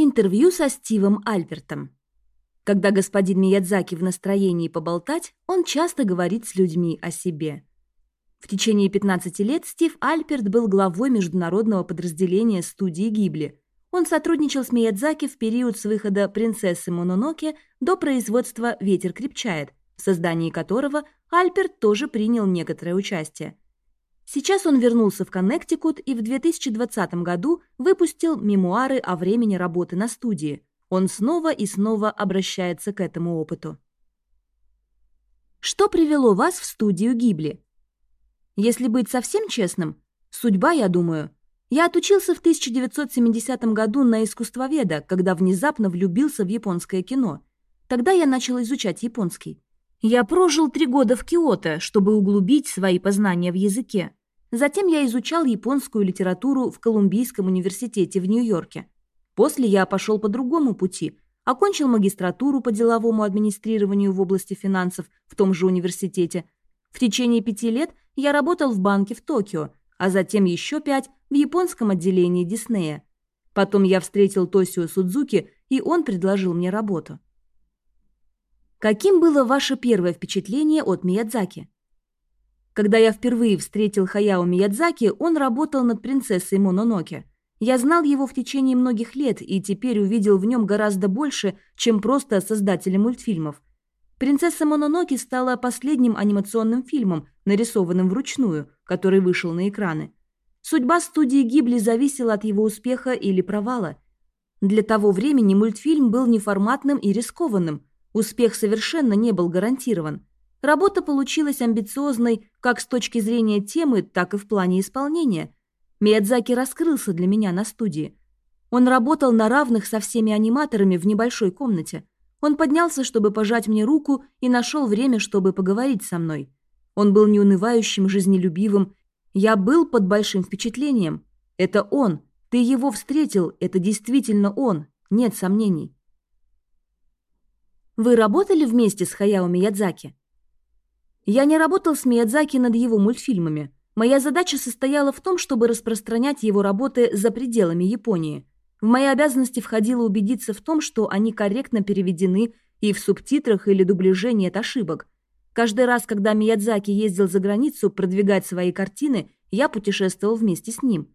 Интервью со Стивом Альбертом. Когда господин Миядзаки в настроении поболтать, он часто говорит с людьми о себе. В течение 15 лет Стив Альперт был главой международного подразделения студии Гибли. Он сотрудничал с Миядзаки в период с выхода «Принцессы Мононоке» до производства «Ветер крепчает», в создании которого Альперт тоже принял некоторое участие. Сейчас он вернулся в Коннектикут и в 2020 году выпустил мемуары о времени работы на студии. Он снова и снова обращается к этому опыту. Что привело вас в студию Гибли? Если быть совсем честным, судьба, я думаю. Я отучился в 1970 году на искусствоведа, когда внезапно влюбился в японское кино. Тогда я начал изучать японский. Я прожил три года в Киото, чтобы углубить свои познания в языке. Затем я изучал японскую литературу в Колумбийском университете в Нью-Йорке. После я пошел по другому пути, окончил магистратуру по деловому администрированию в области финансов в том же университете. В течение пяти лет я работал в банке в Токио, а затем еще пять в японском отделении Диснея. Потом я встретил Тосио Судзуки, и он предложил мне работу. Каким было ваше первое впечатление от Миядзаки? Когда я впервые встретил Хаяо Миядзаки, он работал над принцессой Мононоке. Я знал его в течение многих лет и теперь увидел в нем гораздо больше, чем просто создателя мультфильмов. «Принцесса Мононоке» стала последним анимационным фильмом, нарисованным вручную, который вышел на экраны. Судьба студии Гибли зависела от его успеха или провала. Для того времени мультфильм был неформатным и рискованным. Успех совершенно не был гарантирован. Работа получилась амбициозной как с точки зрения темы, так и в плане исполнения. Миядзаки раскрылся для меня на студии. Он работал на равных со всеми аниматорами в небольшой комнате. Он поднялся, чтобы пожать мне руку, и нашел время, чтобы поговорить со мной. Он был неунывающим, жизнелюбивым. Я был под большим впечатлением. Это он. Ты его встретил. Это действительно он. Нет сомнений. Вы работали вместе с Хаяо Миядзаки? Я не работал с Миядзаки над его мультфильмами. Моя задача состояла в том, чтобы распространять его работы за пределами Японии. В мои обязанности входило убедиться в том, что они корректно переведены и в субтитрах или дубляже нет ошибок. Каждый раз, когда Миядзаки ездил за границу продвигать свои картины, я путешествовал вместе с ним.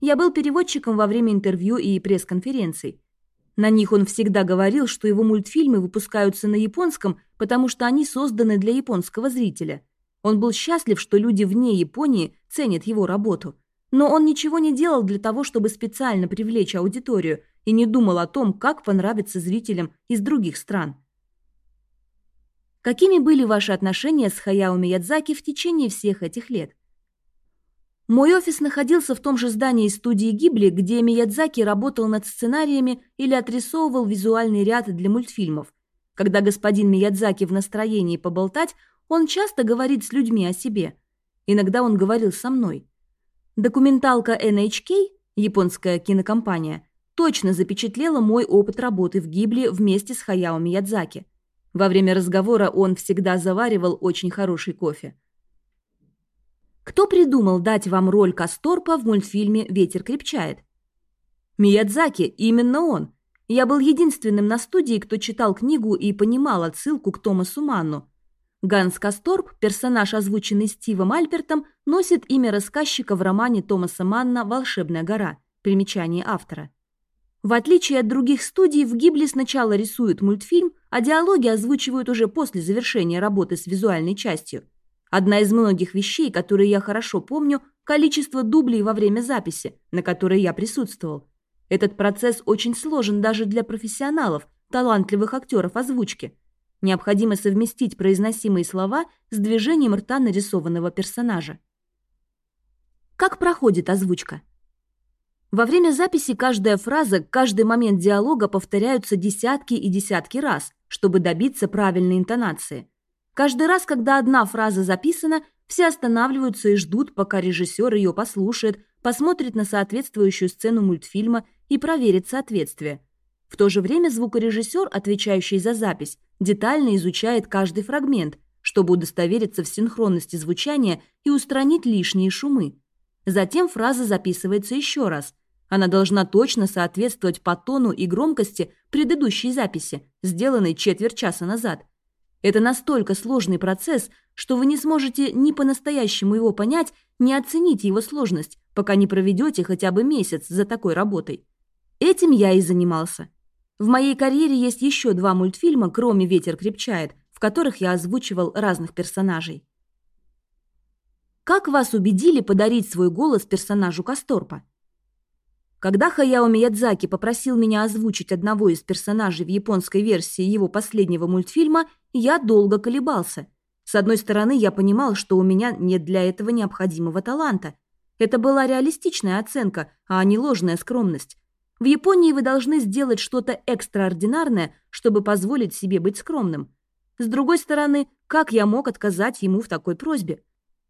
Я был переводчиком во время интервью и пресс-конференций. На них он всегда говорил, что его мультфильмы выпускаются на японском, потому что они созданы для японского зрителя. Он был счастлив, что люди вне Японии ценят его работу. Но он ничего не делал для того, чтобы специально привлечь аудиторию и не думал о том, как понравится зрителям из других стран. Какими были ваши отношения с Хаяо Миядзаки в течение всех этих лет? Мой офис находился в том же здании студии Гибли, где Миядзаки работал над сценариями или отрисовывал визуальный ряд для мультфильмов. Когда господин Миядзаки в настроении поболтать, он часто говорит с людьми о себе. Иногда он говорил со мной. Документалка NHK, японская кинокомпания, точно запечатлела мой опыт работы в Гибли вместе с Хаяо Миядзаки. Во время разговора он всегда заваривал очень хороший кофе. Кто придумал дать вам роль Касторпа в мультфильме «Ветер крепчает»? Миядзаки, именно он. Я был единственным на студии, кто читал книгу и понимал отсылку к Томасу Манну. Ганс Касторп, персонаж, озвученный Стивом Альпертом, носит имя рассказчика в романе Томаса Манна «Волшебная гора». Примечание автора. В отличие от других студий, в Гибли сначала рисуют мультфильм, а диалоги озвучивают уже после завершения работы с визуальной частью. Одна из многих вещей, которые я хорошо помню, количество дублей во время записи, на которой я присутствовал. Этот процесс очень сложен даже для профессионалов, талантливых актеров озвучки. Необходимо совместить произносимые слова с движением рта нарисованного персонажа. Как проходит озвучка? Во время записи каждая фраза, каждый момент диалога повторяются десятки и десятки раз, чтобы добиться правильной интонации. Каждый раз, когда одна фраза записана, все останавливаются и ждут, пока режиссер ее послушает, посмотрит на соответствующую сцену мультфильма и проверит соответствие. В то же время звукорежиссер, отвечающий за запись, детально изучает каждый фрагмент, чтобы удостовериться в синхронности звучания и устранить лишние шумы. Затем фраза записывается еще раз. Она должна точно соответствовать по тону и громкости предыдущей записи, сделанной четверть часа назад. Это настолько сложный процесс, что вы не сможете ни по-настоящему его понять, ни оценить его сложность, пока не проведете хотя бы месяц за такой работой. Этим я и занимался. В моей карьере есть еще два мультфильма, кроме «Ветер крепчает», в которых я озвучивал разных персонажей. Как вас убедили подарить свой голос персонажу Касторпа? Когда Хаяо Миядзаки попросил меня озвучить одного из персонажей в японской версии его последнего мультфильма, я долго колебался. С одной стороны, я понимал, что у меня нет для этого необходимого таланта. Это была реалистичная оценка, а не ложная скромность. В Японии вы должны сделать что-то экстраординарное, чтобы позволить себе быть скромным. С другой стороны, как я мог отказать ему в такой просьбе?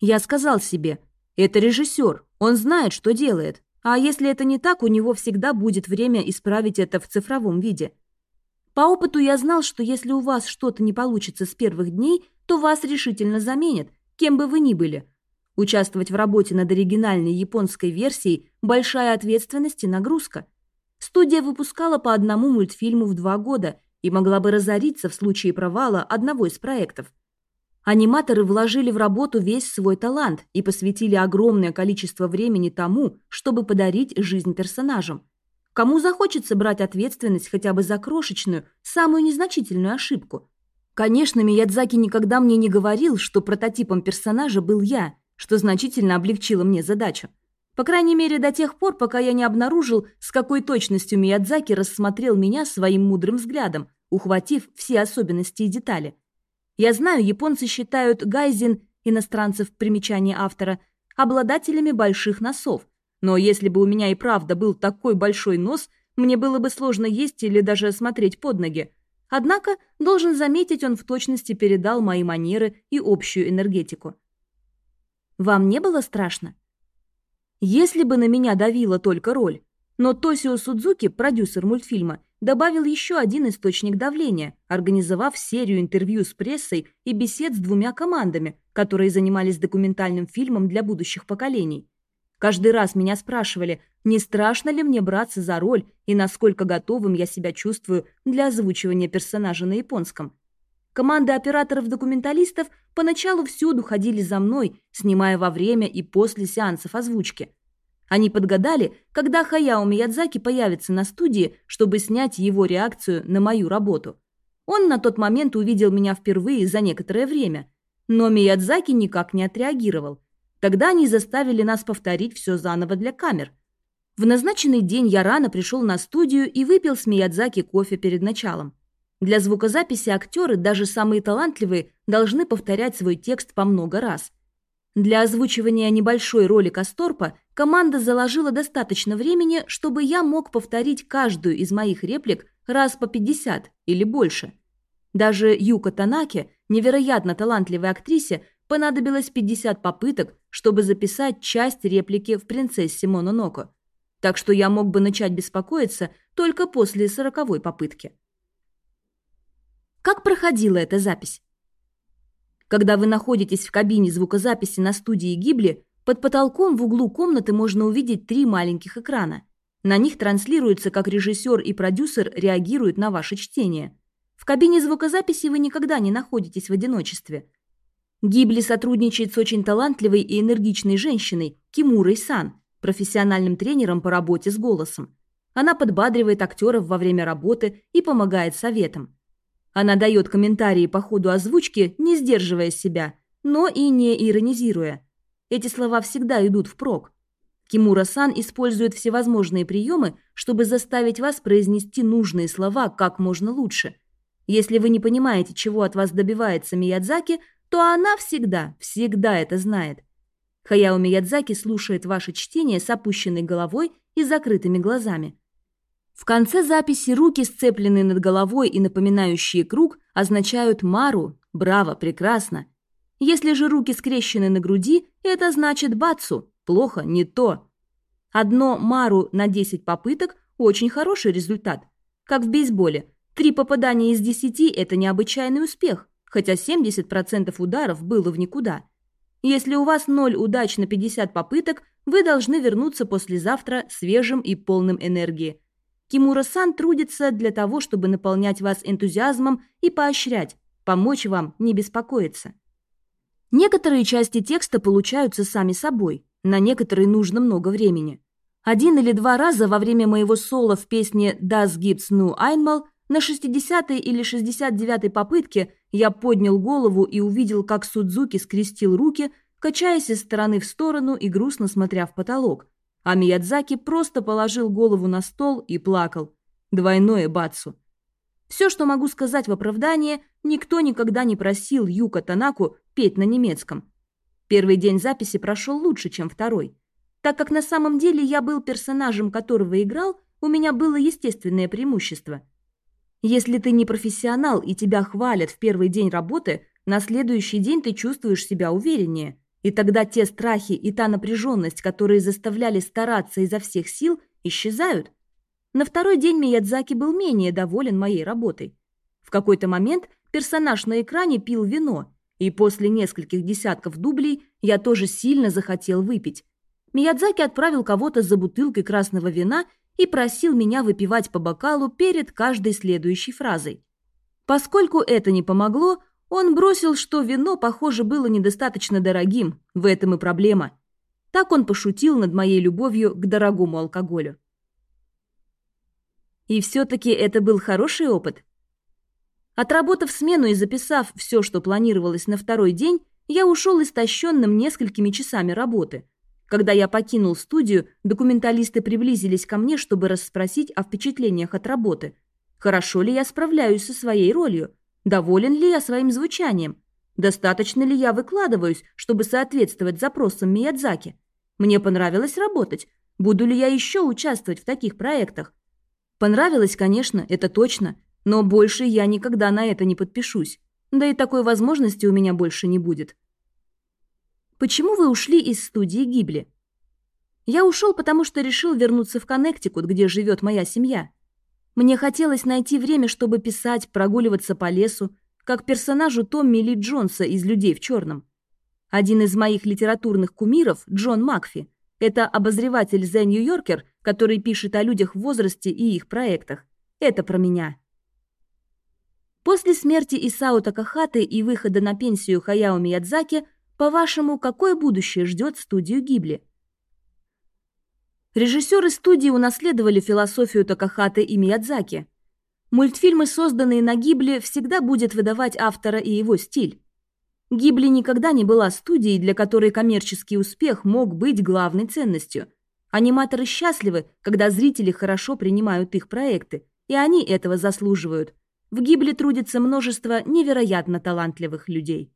Я сказал себе, это режиссер, он знает, что делает, а если это не так, у него всегда будет время исправить это в цифровом виде. По опыту я знал, что если у вас что-то не получится с первых дней, то вас решительно заменят, кем бы вы ни были. Участвовать в работе над оригинальной японской версией – большая ответственность и нагрузка. Студия выпускала по одному мультфильму в два года и могла бы разориться в случае провала одного из проектов. Аниматоры вложили в работу весь свой талант и посвятили огромное количество времени тому, чтобы подарить жизнь персонажам. Кому захочется брать ответственность хотя бы за крошечную, самую незначительную ошибку? Конечно, Миядзаки никогда мне не говорил, что прототипом персонажа был я, что значительно облегчило мне задачу. По крайней мере, до тех пор, пока я не обнаружил, с какой точностью Миядзаки рассмотрел меня своим мудрым взглядом, ухватив все особенности и детали – я знаю, японцы считают гайзин, иностранцев примечание автора, обладателями больших носов. Но если бы у меня и правда был такой большой нос, мне было бы сложно есть или даже смотреть под ноги. Однако, должен заметить, он в точности передал мои манеры и общую энергетику. Вам не было страшно? Если бы на меня давила только роль, но Тосио Судзуки, продюсер мультфильма, добавил еще один источник давления, организовав серию интервью с прессой и бесед с двумя командами, которые занимались документальным фильмом для будущих поколений. Каждый раз меня спрашивали, не страшно ли мне браться за роль и насколько готовым я себя чувствую для озвучивания персонажа на японском. Команда операторов-документалистов поначалу всюду ходили за мной, снимая во время и после сеансов озвучки – они подгадали, когда Хаяо Миядзаки появится на студии, чтобы снять его реакцию на мою работу. Он на тот момент увидел меня впервые за некоторое время, но Миядзаки никак не отреагировал. Тогда они заставили нас повторить все заново для камер. В назначенный день я рано пришел на студию и выпил с Миядзаки кофе перед началом. Для звукозаписи актеры, даже самые талантливые, должны повторять свой текст по много раз – для озвучивания небольшой роли Касторпа команда заложила достаточно времени, чтобы я мог повторить каждую из моих реплик раз по 50 или больше. Даже Юка Танаке, невероятно талантливой актрисе, понадобилось 50 попыток, чтобы записать часть реплики в «Принцессе Мононоко». Так что я мог бы начать беспокоиться только после сороковой попытки. Как проходила эта запись? Когда вы находитесь в кабине звукозаписи на студии Гибли, под потолком в углу комнаты можно увидеть три маленьких экрана. На них транслируется, как режиссер и продюсер реагируют на ваше чтение. В кабине звукозаписи вы никогда не находитесь в одиночестве. Гибли сотрудничает с очень талантливой и энергичной женщиной Кимурой Сан, профессиональным тренером по работе с голосом. Она подбадривает актеров во время работы и помогает советам. Она дает комментарии по ходу озвучки, не сдерживая себя, но и не иронизируя. Эти слова всегда идут впрок. Кимура-сан использует всевозможные приемы, чтобы заставить вас произнести нужные слова как можно лучше. Если вы не понимаете, чего от вас добивается Миядзаки, то она всегда, всегда это знает. Хаяо Миядзаки слушает ваше чтение с опущенной головой и закрытыми глазами. В конце записи руки, сцепленные над головой и напоминающие круг, означают «мару», «браво», «прекрасно». Если же руки скрещены на груди, это значит «бацу», «плохо», «не то». Одно «мару» на 10 попыток – очень хороший результат. Как в бейсболе. Три попадания из 10 – это необычайный успех, хотя 70% ударов было в никуда. Если у вас 0 удач на 50 попыток, вы должны вернуться послезавтра свежим и полным энергии. Кимура-сан трудится для того, чтобы наполнять вас энтузиазмом и поощрять, помочь вам не беспокоиться. Некоторые части текста получаются сами собой, на некоторые нужно много времени. Один или два раза во время моего соло в песне «Das gibt's nu einmal» на 60-й или 69-й попытке я поднял голову и увидел, как Судзуки скрестил руки, качаясь из стороны в сторону и грустно смотря в потолок. А Миядзаки просто положил голову на стол и плакал. Двойное бацу. Все, что могу сказать в оправдание, никто никогда не просил Юка Танаку петь на немецком. Первый день записи прошел лучше, чем второй. Так как на самом деле я был персонажем, которого играл, у меня было естественное преимущество. Если ты не профессионал и тебя хвалят в первый день работы, на следующий день ты чувствуешь себя увереннее. И тогда те страхи и та напряженность, которые заставляли стараться изо всех сил, исчезают. На второй день Миядзаки был менее доволен моей работой. В какой-то момент персонаж на экране пил вино, и после нескольких десятков дублей я тоже сильно захотел выпить. Миядзаки отправил кого-то за бутылкой красного вина и просил меня выпивать по бокалу перед каждой следующей фразой. Поскольку это не помогло, он бросил, что вино, похоже, было недостаточно дорогим, в этом и проблема. Так он пошутил над моей любовью к дорогому алкоголю. И все-таки это был хороший опыт. Отработав смену и записав все, что планировалось на второй день, я ушел истощенным несколькими часами работы – когда я покинул студию, документалисты приблизились ко мне, чтобы расспросить о впечатлениях от работы. Хорошо ли я справляюсь со своей ролью? Доволен ли я своим звучанием? Достаточно ли я выкладываюсь, чтобы соответствовать запросам Миядзаки? Мне понравилось работать. Буду ли я еще участвовать в таких проектах? Понравилось, конечно, это точно, но больше я никогда на это не подпишусь. Да и такой возможности у меня больше не будет. Почему вы ушли из студии Гибли? Я ушел, потому что решил вернуться в Коннектикут, где живет моя семья. Мне хотелось найти время, чтобы писать, прогуливаться по лесу, как персонажу Томми Ли Джонса из «Людей в черном». Один из моих литературных кумиров, Джон Макфи, это обозреватель The New Yorker, который пишет о людях в возрасте и их проектах. Это про меня. После смерти Исао Такахаты и выхода на пенсию Хаяо Миядзаки – по-вашему, какое будущее ждет студию Гибли? Режиссеры студии унаследовали философию Такахаты и Миядзаки. Мультфильмы, созданные на Гибли, всегда будет выдавать автора и его стиль. Гибли никогда не была студией, для которой коммерческий успех мог быть главной ценностью. Аниматоры счастливы, когда зрители хорошо принимают их проекты, и они этого заслуживают. В Гибли трудится множество невероятно талантливых людей.